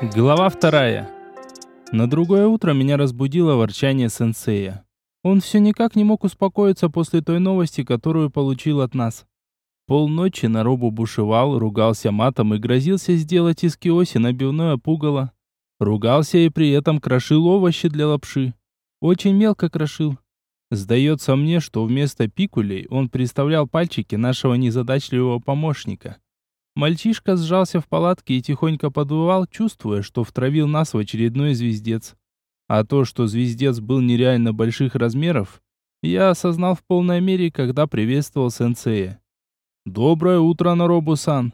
Глава вторая. На другое утро меня разбудило ворчание сенсея. Он все никак не мог успокоиться после той новости, которую получил от нас. Полночи на робу бушевал, ругался матом и грозился сделать из киоси набивное пугало. Ругался и при этом крошил овощи для лапши. Очень мелко крошил. Сдается мне, что вместо пикулей он представлял пальчики нашего незадачливого помощника. Мальчишка сжался в палатке и тихонько подвывал, чувствуя, что втравил нас в очередной звездец. А то, что звездец был нереально больших размеров, я осознал в полной мере, когда приветствовал сенсея. «Доброе утро, Наробу-сан!»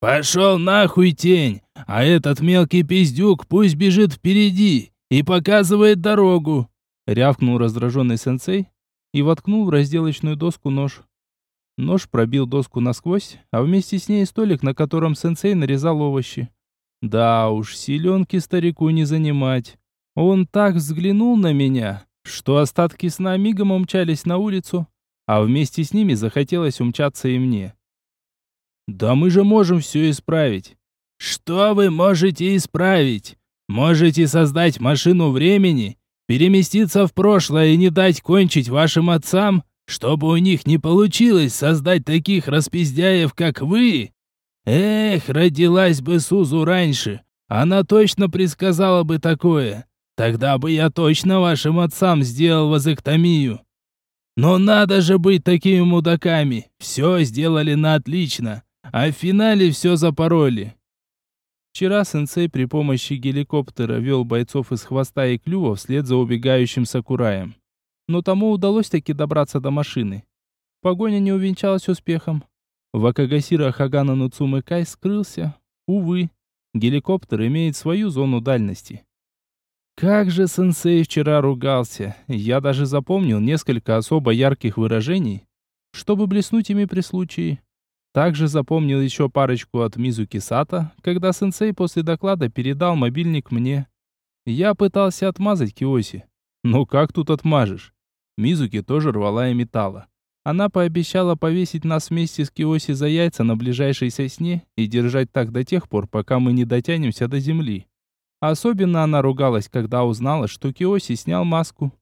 «Пошел нахуй, тень! А этот мелкий пиздюк пусть бежит впереди и показывает дорогу!» Рявкнул раздраженный сенсей и воткнул в разделочную доску нож. Нож пробил доску насквозь, а вместе с ней столик, на котором сенсей нарезал овощи. Да уж, силенки старику не занимать. Он так взглянул на меня, что остатки сна мигом умчались на улицу, а вместе с ними захотелось умчаться и мне. «Да мы же можем все исправить». «Что вы можете исправить? Можете создать машину времени, переместиться в прошлое и не дать кончить вашим отцам?» Чтобы у них не получилось создать таких распиздяев, как вы. Эх, родилась бы Сузу раньше, она точно предсказала бы такое. Тогда бы я точно вашим отцам сделал вазэктомию. Но надо же быть такими мудаками. Все сделали на отлично, а в финале все запороли. Вчера сенсей при помощи геликоптера вел бойцов из хвоста и клюва вслед за убегающим Сакураем но тому удалось таки добраться до машины. Погоня не увенчалась успехом. Вакагасира Хагана Нуцумы Кай скрылся. Увы, геликоптер имеет свою зону дальности. Как же сенсей вчера ругался. Я даже запомнил несколько особо ярких выражений, чтобы блеснуть ими при случае. Также запомнил еще парочку от Мизуки Сата, когда сенсей после доклада передал мобильник мне. Я пытался отмазать Киоси. Ну как тут отмажешь? Мизуки тоже рвала и металла. Она пообещала повесить нас вместе с Киоси за яйца на ближайшей сосне и держать так до тех пор, пока мы не дотянемся до земли. Особенно она ругалась, когда узнала, что Киоси снял маску.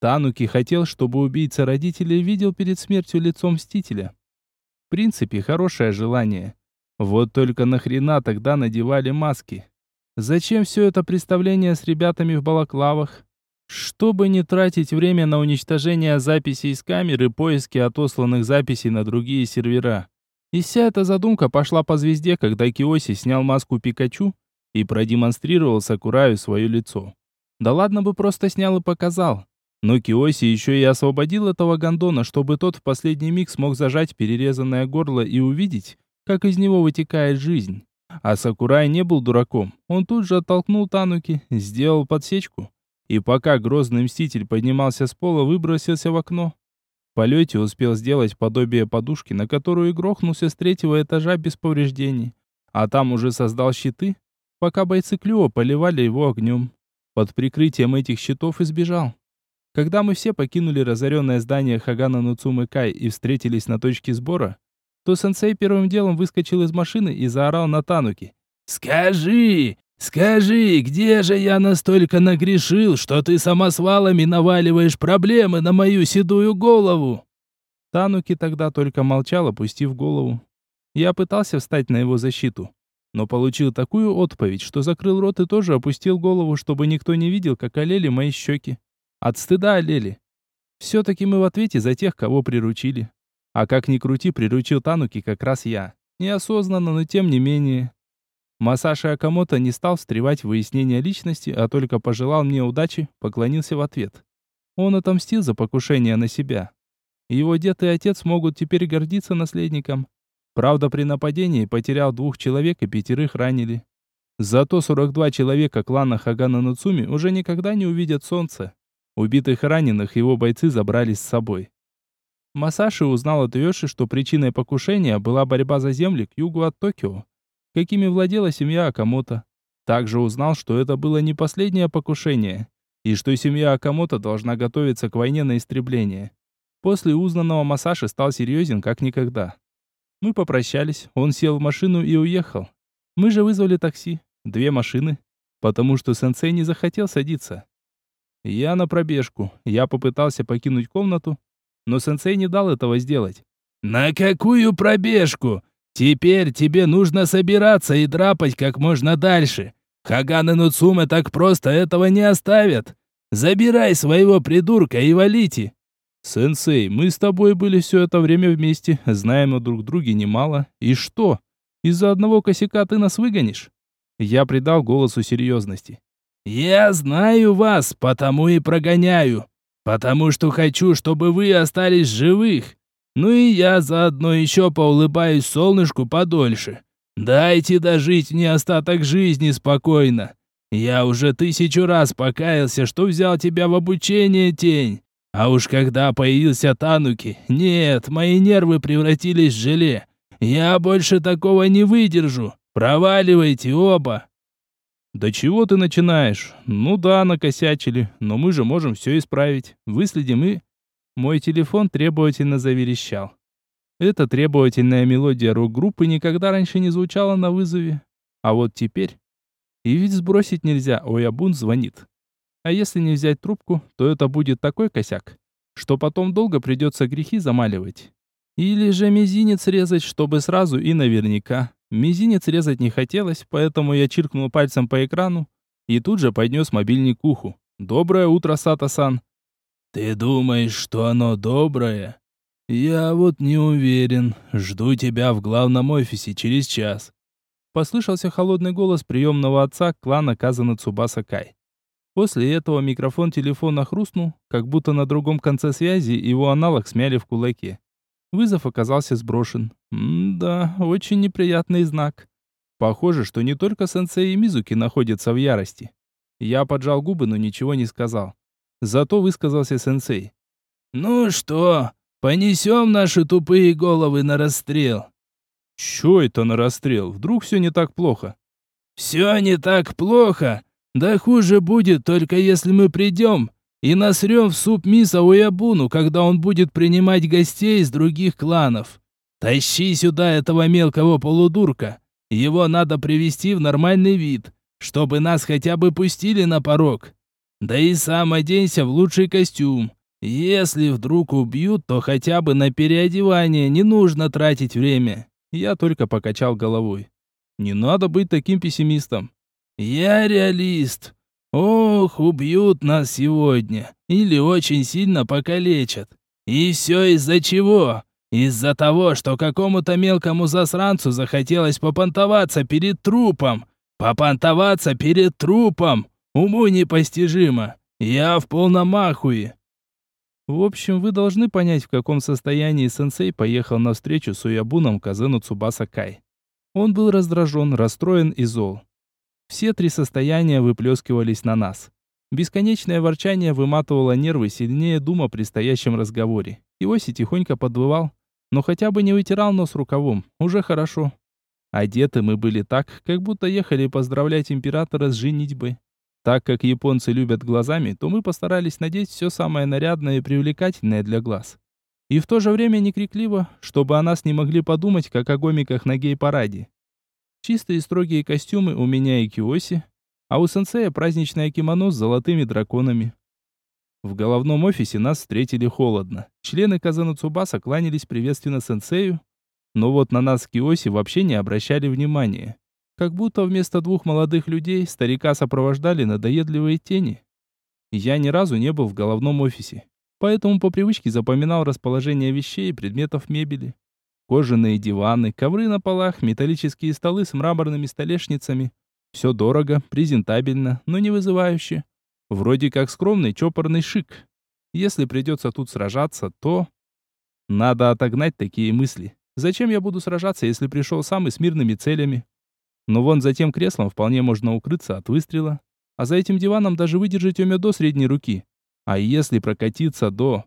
Тануки хотел, чтобы убийца родителей видел перед смертью лицо Мстителя. В принципе, хорошее желание. Вот только нахрена тогда надевали маски? Зачем все это представление с ребятами в балаклавах? Чтобы не тратить время на уничтожение записей с камеры, поиски отосланных записей на другие сервера. И вся эта задумка пошла по звезде, когда Киоси снял маску Пикачу и продемонстрировал Сакураю свое лицо. Да ладно бы просто снял и показал. Но Киоси еще и освободил этого гондона, чтобы тот в последний миг смог зажать перерезанное горло и увидеть, как из него вытекает жизнь. А Сакурай не был дураком. Он тут же оттолкнул Тануки, сделал подсечку и пока грозный мститель поднимался с пола, выбросился в окно. В полете успел сделать подобие подушки, на которую грохнулся с третьего этажа без повреждений. А там уже создал щиты, пока бойцы Клюва поливали его огнем. Под прикрытием этих щитов избежал. Когда мы все покинули разоренное здание Хагана Нуцумы Кай и встретились на точке сбора, то сенсей первым делом выскочил из машины и заорал на Тануки. «Скажи, Скажи, где же я настолько нагрешил, что ты самосвалами наваливаешь проблемы на мою седую голову?» Тануки тогда только молчал, опустив голову. Я пытался встать на его защиту, но получил такую отповедь, что закрыл рот и тоже опустил голову, чтобы никто не видел, как олели мои щеки. От стыда олели. Все-таки мы в ответе за тех, кого приручили. А как ни крути, приручил Тануки как раз я. Неосознанно, но тем не менее. Масаши Акамото не стал встревать в выяснение личности, а только пожелал мне удачи, поклонился в ответ. Он отомстил за покушение на себя. Его дед и отец могут теперь гордиться наследником. Правда, при нападении потерял двух человек и пятерых ранили. Зато 42 человека клана Хагана Нуцуми уже никогда не увидят солнце. Убитых и раненых его бойцы забрали с собой. Масаши узнал от Йоши, что причиной покушения была борьба за земли к югу от Токио какими владела семья Акамото. Также узнал, что это было не последнее покушение, и что семья Акамото должна готовиться к войне на истребление. После узнанного Масаши стал серьезен как никогда. Мы попрощались, он сел в машину и уехал. Мы же вызвали такси. Две машины, потому что сенсей не захотел садиться. Я на пробежку. Я попытался покинуть комнату, но сенсей не дал этого сделать. «На какую пробежку? Теперь тебе нужно собираться и драпать как можно дальше. Хаган и Нуцумы так просто этого не оставят. Забирай своего придурка и валите!» «Сенсей, мы с тобой были все это время вместе, знаем о друг друге немало. И что? Из-за одного косяка ты нас выгонишь?» Я придал голосу серьезности. «Я знаю вас, потому и прогоняю. Потому что хочу, чтобы вы остались живых. Ну и я заодно еще поулыбаюсь солнышку подольше. Дайте дожить мне остаток жизни спокойно. Я уже тысячу раз покаялся, что взял тебя в обучение, тень. А уж когда появился Тануки, нет, мои нервы превратились в желе. Я больше такого не выдержу. Проваливайте оба. «Да чего ты начинаешь? Ну да, накосячили, но мы же можем все исправить. Выследим и...» Мой телефон требовательно заверещал. Эта требовательная мелодия рок-группы никогда раньше не звучала на вызове. А вот теперь... И ведь сбросить нельзя, Оябун звонит. А если не взять трубку, то это будет такой косяк, что потом долго придется грехи замаливать. Или же мизинец резать, чтобы сразу и наверняка. Мизинец резать не хотелось, поэтому я чиркнул пальцем по экрану и тут же поднес мобильник к уху. «Доброе утро, Сата-сан!» «Ты думаешь, что оно доброе?» «Я вот не уверен. Жду тебя в главном офисе через час». Послышался холодный голос приемного отца клана Казана Цубаса Кай. После этого микрофон телефона хрустнул, как будто на другом конце связи его аналог смяли в кулаке. Вызов оказался сброшен. М-да, очень неприятный знак. Похоже, что не только сенсей и Мизуки находятся в ярости. Я поджал губы, но ничего не сказал. Зато высказался сенсей. «Ну что, понесем наши тупые головы на расстрел?» «Чё это на расстрел? Вдруг все не так плохо?» «Все не так плохо. Да хуже будет, только если мы придем и насрем в суп миса Уябуну, когда он будет принимать гостей из других кланов. Тащи сюда этого мелкого полудурка. Его надо привести в нормальный вид, чтобы нас хотя бы пустили на порог. Да и сам оденься в лучший костюм. Если вдруг убьют, то хотя бы на переодевание не нужно тратить время. Я только покачал головой. Не надо быть таким пессимистом. Я реалист. Ох, убьют нас сегодня. Или очень сильно покалечат. И все из-за чего? Из-за того, что какому-то мелкому засранцу захотелось попонтоваться перед трупом. Попонтоваться перед трупом. Уму непостижимо. Я в полном ахуе. В общем, вы должны понять, в каком состоянии сенсей поехал на встречу с Уябуном Казену Цубаса Кай. Он был раздражен, расстроен и зол. Все три состояния выплескивались на нас. Бесконечное ворчание выматывало нервы сильнее дума о предстоящем разговоре. Иоси тихонько подвывал, но хотя бы не вытирал нос рукавом, уже хорошо. Одеты мы были так, как будто ехали поздравлять императора с женитьбой. Так как японцы любят глазами, то мы постарались надеть все самое нарядное и привлекательное для глаз. И в то же время не крикливо, чтобы о нас не могли подумать, как о гомиках на гей-параде. Чистые строгие костюмы у меня и Киоси, а у сенсея праздничное кимоно с золотыми драконами. В головном офисе нас встретили холодно. Члены Казана Цубаса кланялись приветственно сенсею, но вот на нас Киоси вообще не обращали внимания. Как будто вместо двух молодых людей старика сопровождали надоедливые тени. Я ни разу не был в головном офисе, поэтому по привычке запоминал расположение вещей и предметов мебели. Кожаные диваны, ковры на полах, металлические столы с мраморными столешницами. Все дорого, презентабельно, но не вызывающе. Вроде как скромный чопорный шик. Если придется тут сражаться, то... Надо отогнать такие мысли. Зачем я буду сражаться, если пришел сам и с мирными целями? Но вон за тем креслом вполне можно укрыться от выстрела. А за этим диваном даже выдержать умя до средней руки. А если прокатиться до...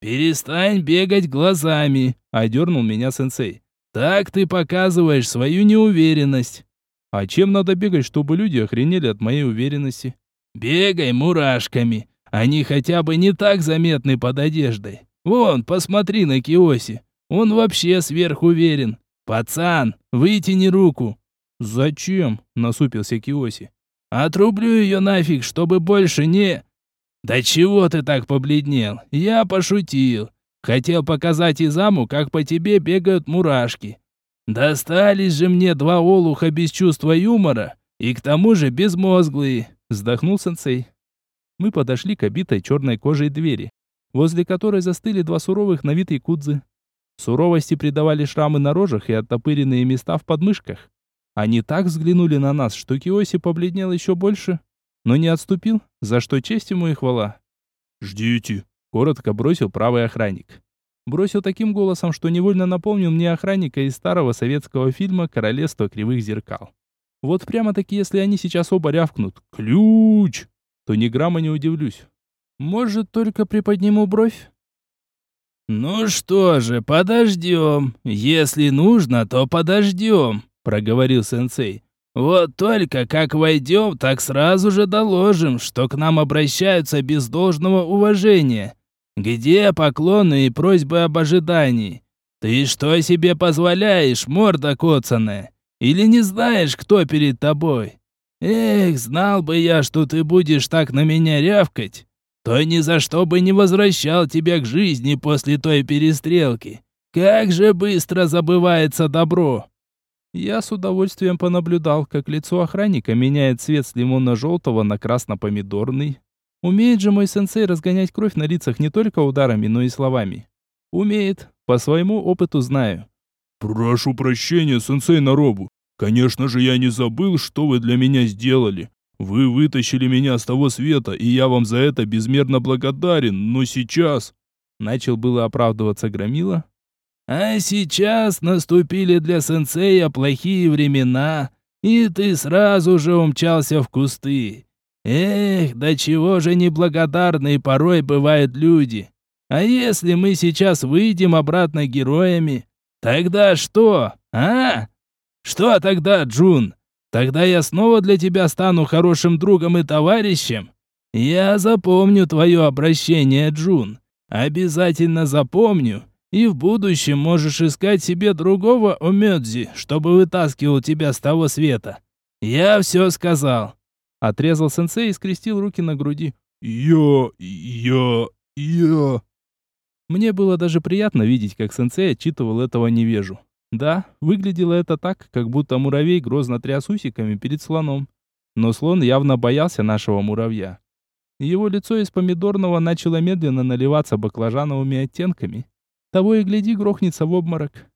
«Перестань бегать глазами», — одернул меня сенсей. «Так ты показываешь свою неуверенность». «А чем надо бегать, чтобы люди охренели от моей уверенности?» «Бегай мурашками. Они хотя бы не так заметны под одеждой. Вон, посмотри на Киоси. Он вообще сверхуверен. Пацан, вытяни руку». «Зачем?» — насупился Киоси. «Отрублю ее нафиг, чтобы больше не...» «Да чего ты так побледнел? Я пошутил. Хотел показать Изаму, как по тебе бегают мурашки. Достались же мне два олуха без чувства юмора и к тому же безмозглые», — вздохнул сенсей. Мы подошли к обитой черной кожей двери, возле которой застыли два суровых на вид якудзы. Суровости придавали шрамы на рожах и оттопыренные места в подмышках. Они так взглянули на нас, что Киоси побледнел еще больше, но не отступил, за что честь ему и хвала. «Ждите», — коротко бросил правый охранник. Бросил таким голосом, что невольно напомнил мне охранника из старого советского фильма «Королевство кривых зеркал». Вот прямо-таки, если они сейчас оба рявкнут «Ключ!», то ни грамма не удивлюсь. Может, только приподниму бровь? «Ну что же, подождем. Если нужно, то подождем», — проговорил сенсей. «Вот только как войдем, так сразу же доложим, что к нам обращаются без должного уважения. Где поклоны и просьбы об ожидании? Ты что себе позволяешь, морда коцаная? Или не знаешь, кто перед тобой? Эх, знал бы я, что ты будешь так на меня рявкать, то ни за что бы не возвращал тебя к жизни после той перестрелки. Как же быстро забывается добро!» Я с удовольствием понаблюдал, как лицо охранника меняет цвет с лимонно-желтого на красно-помидорный. Умеет же мой сенсей разгонять кровь на лицах не только ударами, но и словами. Умеет, по своему опыту знаю. «Прошу прощения, сенсей Наробу. Конечно же, я не забыл, что вы для меня сделали. Вы вытащили меня с того света, и я вам за это безмерно благодарен, но сейчас...» Начал было оправдываться Громила. «А сейчас наступили для сенсея плохие времена, и ты сразу же умчался в кусты. Эх, до чего же неблагодарные порой бывают люди. А если мы сейчас выйдем обратно героями, тогда что, а? Что тогда, Джун? Тогда я снова для тебя стану хорошим другом и товарищем. Я запомню твое обращение, Джун. Обязательно запомню. И в будущем можешь искать себе другого Омёдзи, чтобы вытаскивал тебя с того света. Я все сказал. Отрезал сенсей и скрестил руки на груди. Я... я... я... Мне было даже приятно видеть, как сенсей отчитывал этого невежу. Да, выглядело это так, как будто муравей грозно тряс усиками перед слоном. Но слон явно боялся нашего муравья. Его лицо из помидорного начало медленно наливаться баклажановыми оттенками. Того и гляди, грохнется в обморок.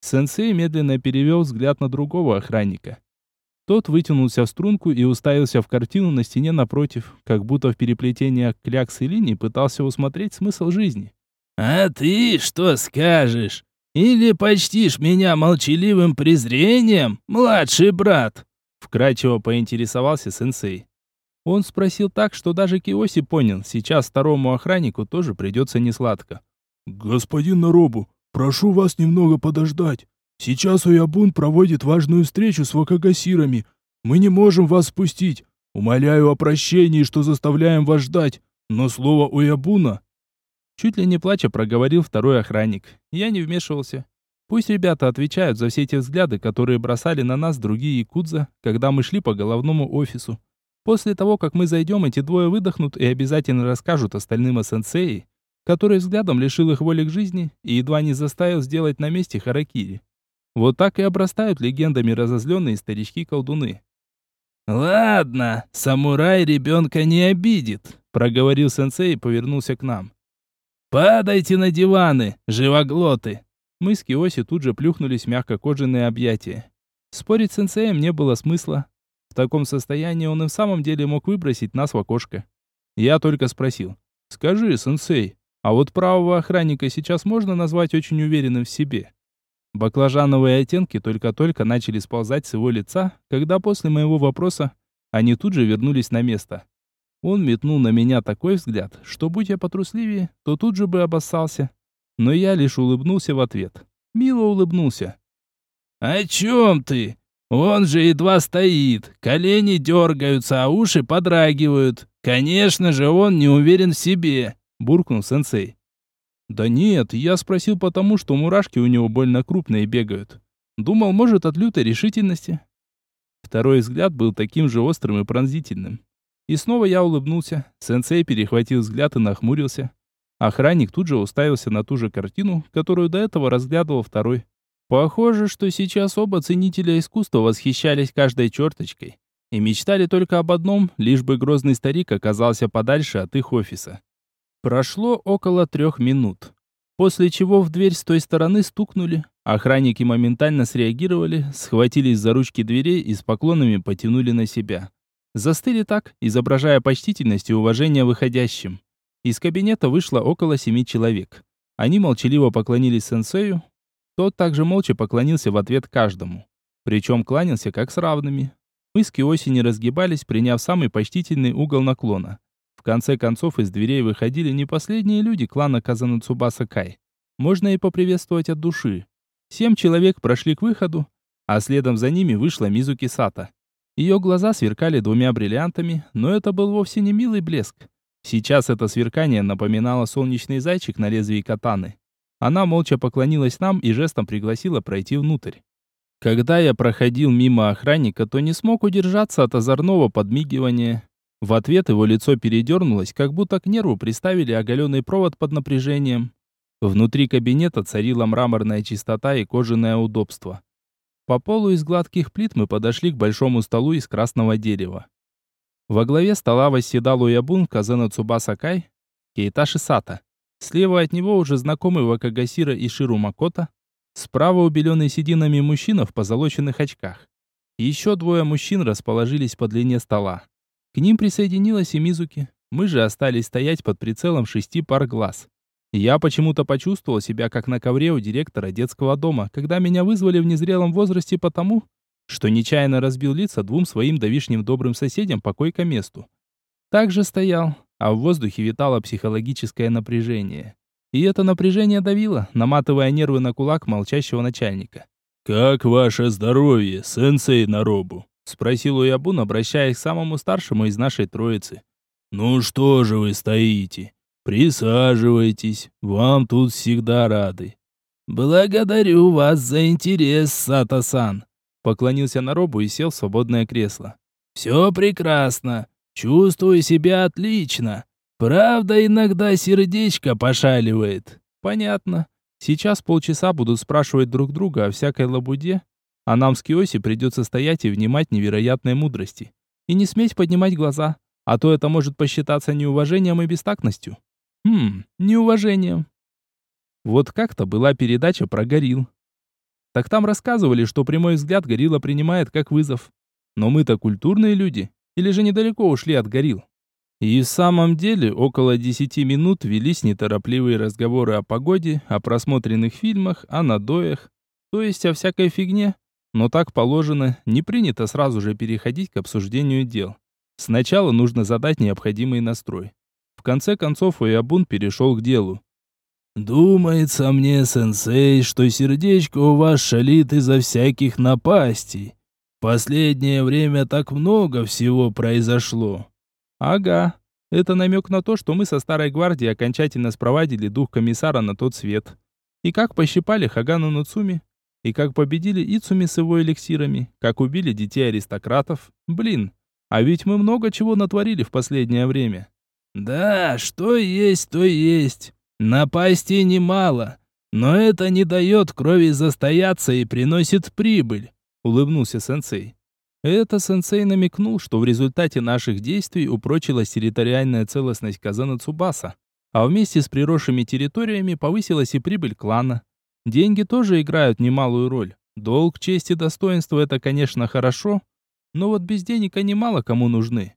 Сенсей медленно перевел взгляд на другого охранника. Тот вытянулся в струнку и уставился в картину на стене напротив, как будто в переплетениях клякс и линий пытался усмотреть смысл жизни. «А ты что скажешь?» Или почтишь меня молчаливым презрением, младший брат?» Вкрадчиво поинтересовался сенсей. Он спросил так, что даже Киоси понял, сейчас второму охраннику тоже придется несладко. «Господин Наробу, прошу вас немного подождать. Сейчас Уябун проводит важную встречу с вакагасирами. Мы не можем вас спустить. Умоляю о прощении, что заставляем вас ждать. Но слово Уябуна Чуть ли не плача проговорил второй охранник. Я не вмешивался. Пусть ребята отвечают за все эти взгляды, которые бросали на нас другие якудза, когда мы шли по головному офису. После того, как мы зайдем, эти двое выдохнут и обязательно расскажут остальным о сенсее, который взглядом лишил их воли к жизни и едва не заставил сделать на месте харакири. Вот так и обрастают легендами разозленные старички-колдуны. «Ладно, самурай ребенка не обидит», — проговорил сенсей и повернулся к нам. «Падайте на диваны, живоглоты!» Мы с Киоси тут же плюхнулись в мягкокожаные объятия. Спорить с сенсеем не было смысла. В таком состоянии он и в самом деле мог выбросить нас в окошко. Я только спросил. «Скажи, сенсей, а вот правого охранника сейчас можно назвать очень уверенным в себе?» Баклажановые оттенки только-только начали сползать с его лица, когда после моего вопроса они тут же вернулись на место. Он метнул на меня такой взгляд, что будь я потрусливее, то тут же бы обоссался. Но я лишь улыбнулся в ответ. Мило улыбнулся. «О чем ты? Он же едва стоит, колени дергаются, а уши подрагивают. Конечно же, он не уверен в себе», — буркнул сенсей. «Да нет, я спросил потому, что мурашки у него больно крупные бегают. Думал, может, от лютой решительности». Второй взгляд был таким же острым и пронзительным. И снова я улыбнулся. Сенсей перехватил взгляд и нахмурился. Охранник тут же уставился на ту же картину, которую до этого разглядывал второй. Похоже, что сейчас оба ценителя искусства восхищались каждой черточкой и мечтали только об одном, лишь бы грозный старик оказался подальше от их офиса. Прошло около трех минут, после чего в дверь с той стороны стукнули. Охранники моментально среагировали, схватились за ручки дверей и с поклонами потянули на себя. Застыли так, изображая почтительность и уважение выходящим. Из кабинета вышло около семи человек. Они молчаливо поклонились сенсею. Тот также молча поклонился в ответ каждому. Причем кланялся как с равными. Мы с Киоси не разгибались, приняв самый почтительный угол наклона. Конце концов, из дверей выходили не последние люди клана Казанацубаса Кай. Можно и поприветствовать от души. Семь человек прошли к выходу, а следом за ними вышла Мизуки Сата. Ее глаза сверкали двумя бриллиантами, но это был вовсе не милый блеск. Сейчас это сверкание напоминало солнечный зайчик на лезвии катаны. Она молча поклонилась нам и жестом пригласила пройти внутрь. Когда я проходил мимо охранника, то не смог удержаться от озорного подмигивания. В ответ его лицо передернулось, как будто к нерву приставили оголенный провод под напряжением. Внутри кабинета царила мраморная чистота и кожаное удобство. По полу из гладких плит мы подошли к большому столу из красного дерева. Во главе стола восседал Уябун Казана Цубаса Кай, Кейташи Сата. Слева от него уже знакомый Вакагасира Иширу Макота, Справа убеленный сединами мужчина в позолоченных очках. Еще двое мужчин расположились по длине стола. К ним присоединилась и Мизуки. Мы же остались стоять под прицелом шести пар глаз. Я почему-то почувствовал себя как на ковре у директора детского дома, когда меня вызвали в незрелом возрасте потому, что нечаянно разбил лица двум своим давишним добрым соседям по койко-месту. Так же стоял, а в воздухе витало психологическое напряжение. И это напряжение давило, наматывая нервы на кулак молчащего начальника. «Как ваше здоровье, сенсей Наробу?» — спросил Уябун, обращаясь к самому старшему из нашей троицы. «Ну что же вы стоите? Присаживайтесь, вам тут всегда рады». «Благодарю вас за интерес, Сата-сан», — поклонился Наробу и сел в свободное кресло. «Все прекрасно, чувствую себя отлично. Правда, иногда сердечко пошаливает. Понятно. Сейчас полчаса будут спрашивать друг друга о всякой лабуде, а нам с Киоси придется стоять и внимать невероятной мудрости. И не сметь поднимать глаза, а то это может посчитаться неуважением и бестактностью. Хм, неуважением. Вот как-то была передача про горилл. Так там рассказывали, что прямой взгляд горилла принимает как вызов. Но мы-то культурные люди, или же недалеко ушли от горилл. И в самом деле около десяти минут велись неторопливые разговоры о погоде, о просмотренных фильмах, о надоях, то есть о всякой фигне. Но так положено, не принято сразу же переходить к обсуждению дел. Сначала нужно задать необходимый настрой. В конце концов Уябун перешел к делу. «Думается мне, сенсей, что сердечко у вас шалит из-за всяких напастей. Последнее время так много всего произошло. Ага. Это намек на то, что мы со старой гвардией окончательно спровадили дух комиссара на тот свет. И как пощипали Хагану Нацуми, и как победили Ицуми с его эликсирами, как убили детей аристократов. Блин, а ведь мы много чего натворили в последнее время. Да, что есть, то есть. Напасти немало, но это не дает крови застояться и приносит прибыль, улыбнулся сенсей. Это сенсей намекнул, что в результате наших действий упрочилась территориальная целостность Казана Цубаса, а вместе с приросшими территориями повысилась и прибыль клана. Деньги тоже играют немалую роль. Долг, честь и достоинство – это, конечно, хорошо, но вот без денег они мало кому нужны.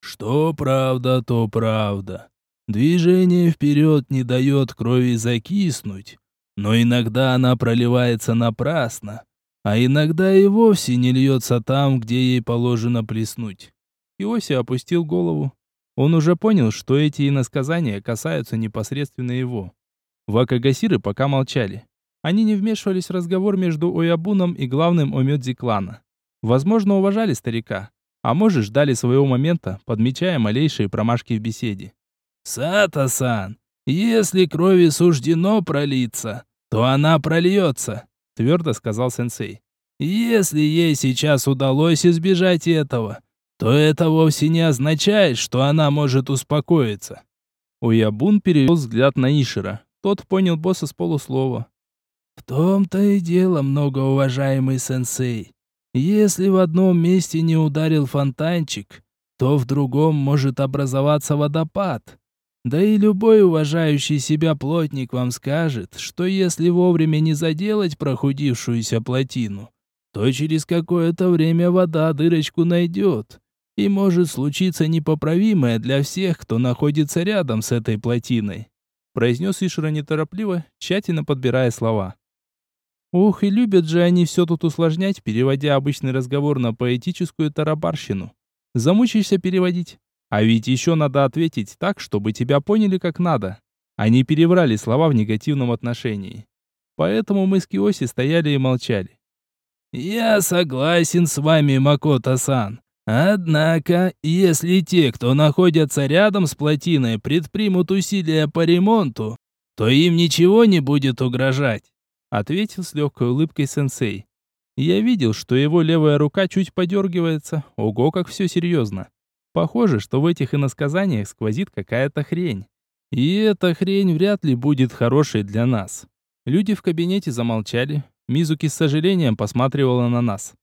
Что правда, то правда. Движение вперед не дает крови закиснуть, но иногда она проливается напрасно а иногда и вовсе не льется там, где ей положено плеснуть. Иоси опустил голову. Он уже понял, что эти иносказания касаются непосредственно его. Вакагасиры пока молчали. Они не вмешивались в разговор между Оябуном и главным Омёдзи клана. Возможно, уважали старика, а может, ждали своего момента, подмечая малейшие промашки в беседе. «Сата-сан, если крови суждено пролиться, то она прольется», твердо сказал сенсей. Если ей сейчас удалось избежать этого, то это вовсе не означает, что она может успокоиться. Уябун перевел взгляд на Ишера. Тот понял босса с полуслова. В том-то и дело, многоуважаемый сенсей. Если в одном месте не ударил фонтанчик, то в другом может образоваться водопад. Да и любой уважающий себя плотник вам скажет, что если вовремя не заделать прохудившуюся плотину, то через какое-то время вода дырочку найдет. И может случиться непоправимое для всех, кто находится рядом с этой плотиной. Произнес Ишера неторопливо, тщательно подбирая слова. Ух, и любят же они все тут усложнять, переводя обычный разговор на поэтическую тарабарщину. Замучаешься переводить. А ведь еще надо ответить так, чтобы тебя поняли как надо. Они переврали слова в негативном отношении. Поэтому мы с Киоси стояли и молчали. «Я согласен с вами, Макото-сан. Однако, если те, кто находятся рядом с плотиной, предпримут усилия по ремонту, то им ничего не будет угрожать», ответил с легкой улыбкой сенсей. Я видел, что его левая рука чуть подергивается. Ого, как все серьезно. Похоже, что в этих иносказаниях сквозит какая-то хрень. И эта хрень вряд ли будет хорошей для нас. Люди в кабинете замолчали. Мизуки с сожалением посматривала на нас.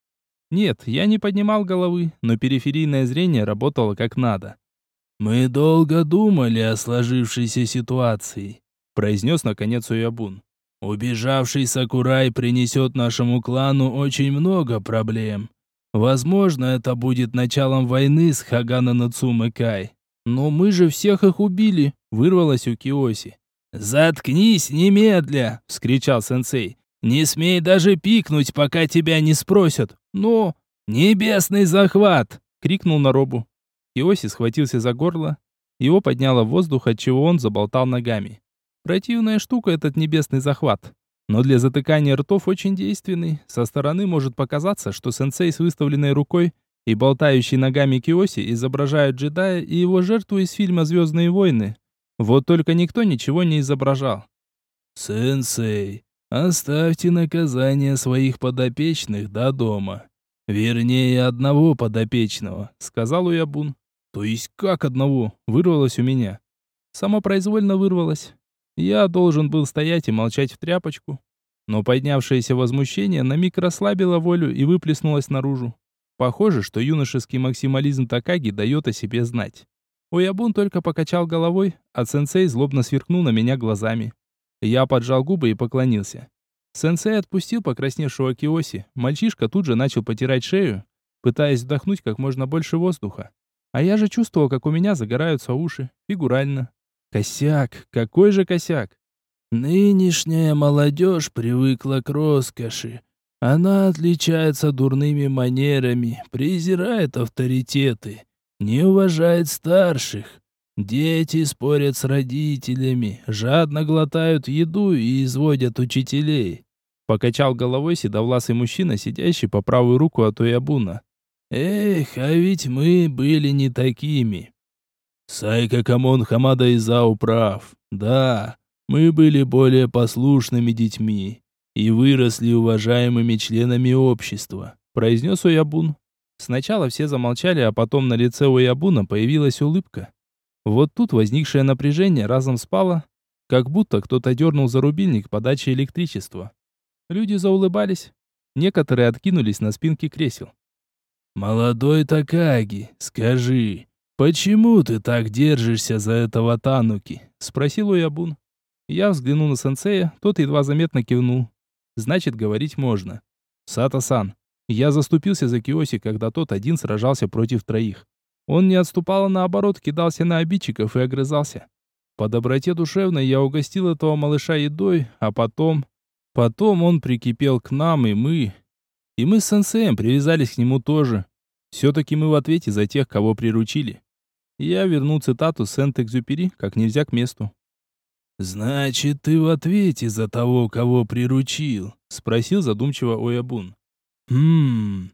Нет, я не поднимал головы, но периферийное зрение работало как надо. «Мы долго думали о сложившейся ситуации», — произнес наконец Уябун. «Убежавший Сакурай принесет нашему клану очень много проблем. Возможно, это будет началом войны с Хагана Нацумы Кай. Но мы же всех их убили, вырвалось у Киоси. Заткнись немедля, вскричал сенсей. Не смей даже пикнуть, пока тебя не спросят. Но небесный захват, крикнул на робу. Киоси схватился за горло, его подняло в воздух, отчего он заболтал ногами. Противная штука этот небесный захват но для затыкания ртов очень действенный. Со стороны может показаться, что сенсей с выставленной рукой и болтающий ногами Киоси изображают джедая и его жертву из фильма «Звездные войны». Вот только никто ничего не изображал. «Сенсей, оставьте наказание своих подопечных до дома. Вернее, одного подопечного», — сказал Уябун. «То есть как одного?» — вырвалось у меня. Самопроизвольно вырвалось. Я должен был стоять и молчать в тряпочку. Но поднявшееся возмущение на миг расслабило волю и выплеснулось наружу. Похоже, что юношеский максимализм Такаги дает о себе знать. Оябун только покачал головой, а сенсей злобно сверкнул на меня глазами. Я поджал губы и поклонился. Сенсей отпустил покрасневшего Киоси. Мальчишка тут же начал потирать шею, пытаясь вдохнуть как можно больше воздуха. А я же чувствовал, как у меня загораются уши, фигурально. Косяк, какой же косяк? Нынешняя молодежь привыкла к роскоши. Она отличается дурными манерами, презирает авторитеты, не уважает старших. Дети спорят с родителями, жадно глотают еду и изводят учителей. Покачал головой седовласый мужчина, сидящий по правую руку от Оябуна. Эх, а ведь мы были не такими. Сайко-комон Хамада Изау прав. Да, мы были более послушными детьми и выросли уважаемыми членами общества, произнес Уябун. Сначала все замолчали, а потом на лице Уябуна появилась улыбка. Вот тут возникшее напряжение разом спало, как будто кто-то дернул за рубильник подачи электричества. Люди заулыбались, некоторые откинулись на спинки кресел. «Молодой Такаги, скажи, «Почему ты так держишься за этого Тануки?» — спросил Уябун. Я взглянул на сенсея, тот едва заметно кивнул. «Значит, говорить можно». «Сато-сан, я заступился за Киоси, когда тот один сражался против троих. Он не отступал, а наоборот, кидался на обидчиков и огрызался. По доброте душевной я угостил этого малыша едой, а потом... Потом он прикипел к нам, и мы... И мы с сенсеем привязались к нему тоже. Все-таки мы в ответе за тех, кого приручили. Я вернул цитату Сент-Экзюпери как нельзя к месту. «Значит, ты в ответе за того, кого приручил?» — спросил задумчиво Оябун. «Хм...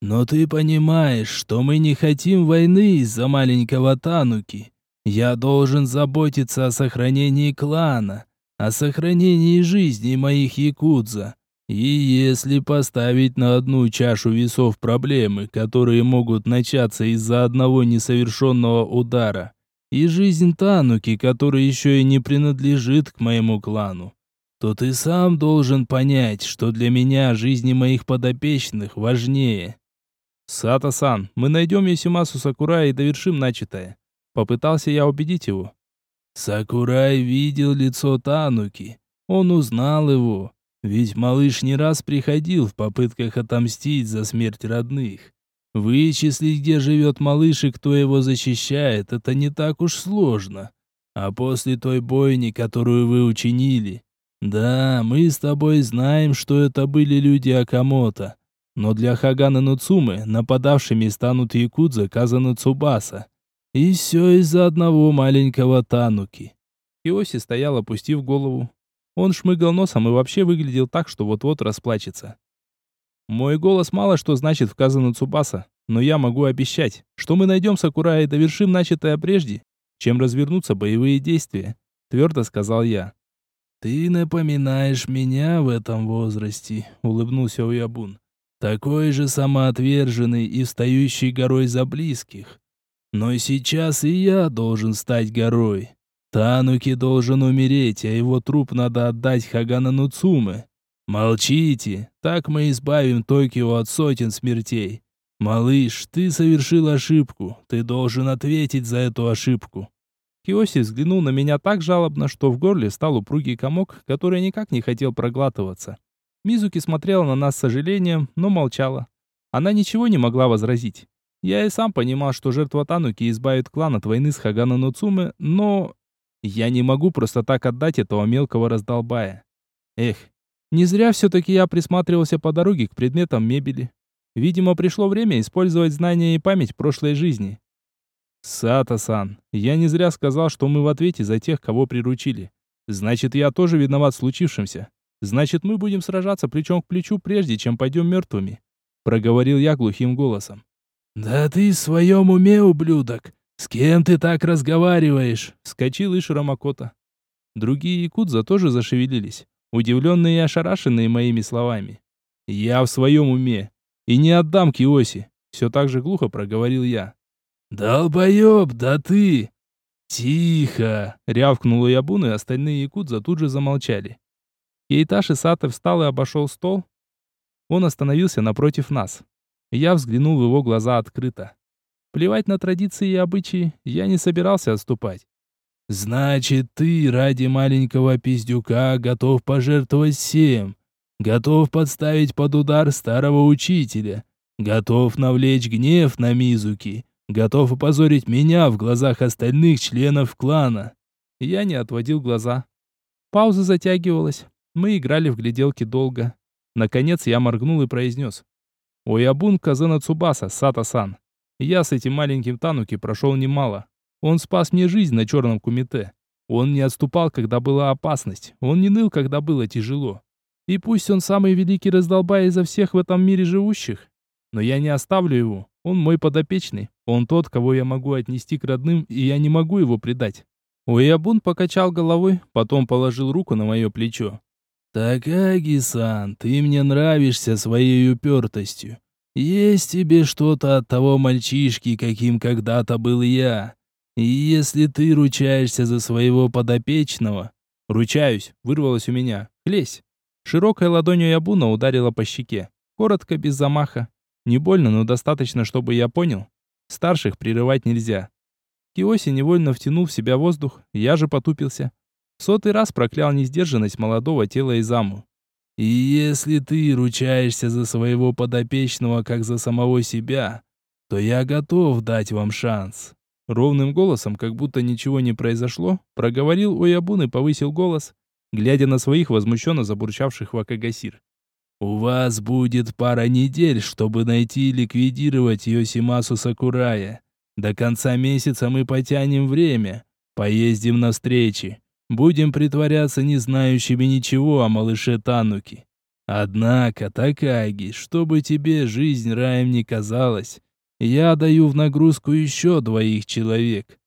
Но ты понимаешь, что мы не хотим войны из-за маленького Тануки. Я должен заботиться о сохранении клана, о сохранении жизни моих якудза. И если поставить на одну чашу весов проблемы, которые могут начаться из-за одного несовершенного удара, и жизнь Тануки, который еще и не принадлежит к моему клану, то ты сам должен понять, что для меня жизни моих подопечных важнее. Сата-сан, мы найдем Ясимасу Сакурай и довершим начатое. Попытался я убедить его. Сакурай видел лицо Тануки. Он узнал его. Ведь малыш не раз приходил в попытках отомстить за смерть родных. Вычислить, где живет малыш и кто его защищает, это не так уж сложно. А после той бойни, которую вы учинили, да, мы с тобой знаем, что это были люди Акамото. Но для Хагана Нуцумы нападавшими станут якудза Казана Цубаса. И все из-за одного маленького Тануки. Иоси стоял, опустив голову. Он шмыгал носом и вообще выглядел так, что вот-вот расплачется. Мой голос мало что значит в Казану Цубаса, но я могу обещать, что мы найдем Сакура и довершим начатое прежде, чем развернутся боевые действия, твердо сказал я. «Ты напоминаешь меня в этом возрасте», — улыбнулся Уябун. «Такой же самоотверженный и встающий горой за близких. Но сейчас и я должен стать горой. Тануки должен умереть, а его труп надо отдать Хагана Нуцуме. Молчите, так мы избавим Токио от сотен смертей. Малыш, ты совершил ошибку, ты должен ответить за эту ошибку». Киоси взглянул на меня так жалобно, что в горле стал упругий комок, который никак не хотел проглатываться. Мизуки смотрела на нас с сожалением, но молчала. Она ничего не могла возразить. Я и сам понимал, что жертва Тануки избавит клан от войны с Хагана Ноцуме, но... Я не могу просто так отдать этого мелкого раздолбая. Эх, не зря все-таки я присматривался по дороге к предметам мебели. Видимо, пришло время использовать знания и память прошлой жизни. Сата-сан, я не зря сказал, что мы в ответе за тех, кого приручили. Значит, я тоже виноват в случившемся. Значит, мы будем сражаться плечом к плечу, прежде чем пойдем мертвыми. Проговорил я глухим голосом. «Да ты в своем уме, ублюдок! С кем ты так разговариваешь?» Вскочил Ишира Макото. Другие якудза тоже зашевелились, удивленные и ошарашенные моими словами. «Я в своем уме. И не отдам Киоси!» Все так же глухо проговорил я. «Долбоеб, да ты!» «Тихо!» — рявкнул Ябун, и остальные якудза тут же замолчали. Кейташи Сато встал и обошел стол. Он остановился напротив нас. Я взглянул в его глаза открыто. Плевать на традиции и обычаи, я не собирался отступать. «Значит, ты ради маленького пиздюка готов пожертвовать всем, готов подставить под удар старого учителя, готов навлечь гнев на Мизуки, Готов опозорить меня в глазах остальных членов клана. Я не отводил глаза. Пауза затягивалась. Мы играли в гляделки долго. Наконец я моргнул и произнес. «Оябун Казана Цубаса, Сата-сан. Я с этим маленьким Тануки прошел немало. Он спас мне жизнь на черном кумите. Он не отступал, когда была опасность. Он не ныл, когда было тяжело. И пусть он самый великий раздолбай изо всех в этом мире живущих, но я не оставлю его. Он мой подопечный. Он тот, кого я могу отнести к родным, и я не могу его предать. Уябун покачал головой, потом положил руку на мое плечо. «Такаги-сан, ты мне нравишься своей упертостью. Есть тебе что-то от того мальчишки, каким когда-то был я. И если ты ручаешься за своего подопечного...» «Ручаюсь», — вырвалось у меня. «Лезь». Широкой ладонью Ябуна ударила по щеке. Коротко, без замаха. Не больно, но достаточно, чтобы я понял. Старших прерывать нельзя. Киоси невольно втянул в себя воздух, я же потупился. сотый раз проклял несдержанность молодого тела Изаму. «И если ты ручаешься за своего подопечного, как за самого себя, то я готов дать вам шанс». Ровным голосом, как будто ничего не произошло, проговорил Оябун и повысил голос, глядя на своих возмущенно забурчавших вакагасир. У вас будет пара недель, чтобы найти и ликвидировать Йосимасу Сакурая. До конца месяца мы потянем время, поездим на встречи, будем притворяться не знающими ничего о малыше Тануки. Однако, Такаги, чтобы тебе жизнь раем не казалась, я даю в нагрузку еще двоих человек.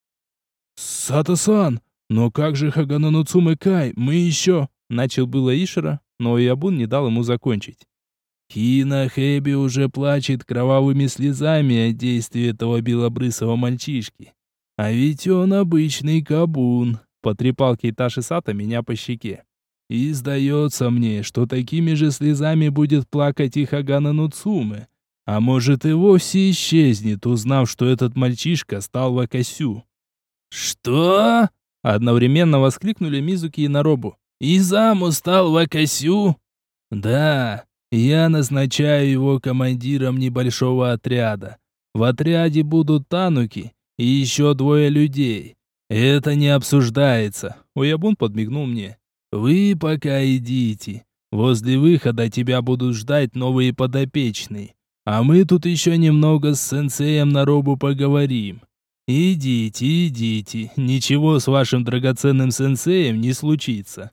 Сата-сан, но как же Хаганануцумэ Кай, мы еще... Начал было Ишера, но Ябун не дал ему закончить. Хина Хэби уже плачет кровавыми слезами от действия этого белобрысого мальчишки. А ведь он обычный кабун, потрепал Кейташи Сата меня по щеке. И сдается мне, что такими же слезами будет плакать и Хагана Нуцумы. А может и вовсе исчезнет, узнав, что этот мальчишка стал Вакасю. «Что?» — одновременно воскликнули Мизуки и Наробу. «Изаму стал Вакасю?» «Да, я назначаю его командиром небольшого отряда. В отряде будут тануки и еще двое людей. Это не обсуждается. Уябун подмигнул мне. Вы пока идите. Возле выхода тебя будут ждать новые подопечные. А мы тут еще немного с сенсеем на робу поговорим. Идите, идите. Ничего с вашим драгоценным сенсеем не случится.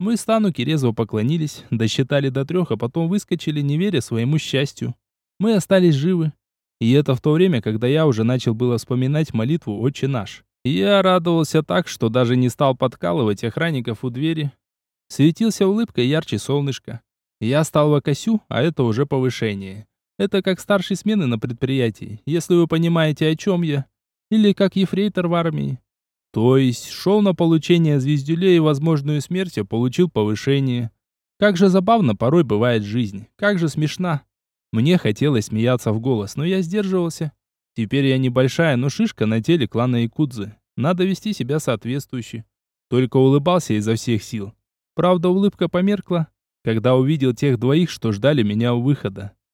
Мы с Тануки резво поклонились, досчитали до трех, а потом выскочили, не веря своему счастью. Мы остались живы. И это в то время, когда я уже начал было вспоминать молитву «Отче наш». Я радовался так, что даже не стал подкалывать охранников у двери. Светился улыбкой ярче солнышко. Я стал вакасю, а это уже повышение. Это как старший смены на предприятии, если вы понимаете, о чем я. Или как ефрейтор в армии. То есть шел на получение звездюлей и возможную смерть, а получил повышение. Как же забавно порой бывает жизнь. Как же смешна. Мне хотелось смеяться в голос, но я сдерживался. Теперь я небольшая, но шишка на теле клана Якудзы. Надо вести себя соответствующе. Только улыбался изо всех сил. Правда, улыбка померкла, когда увидел тех двоих, что ждали меня у выхода.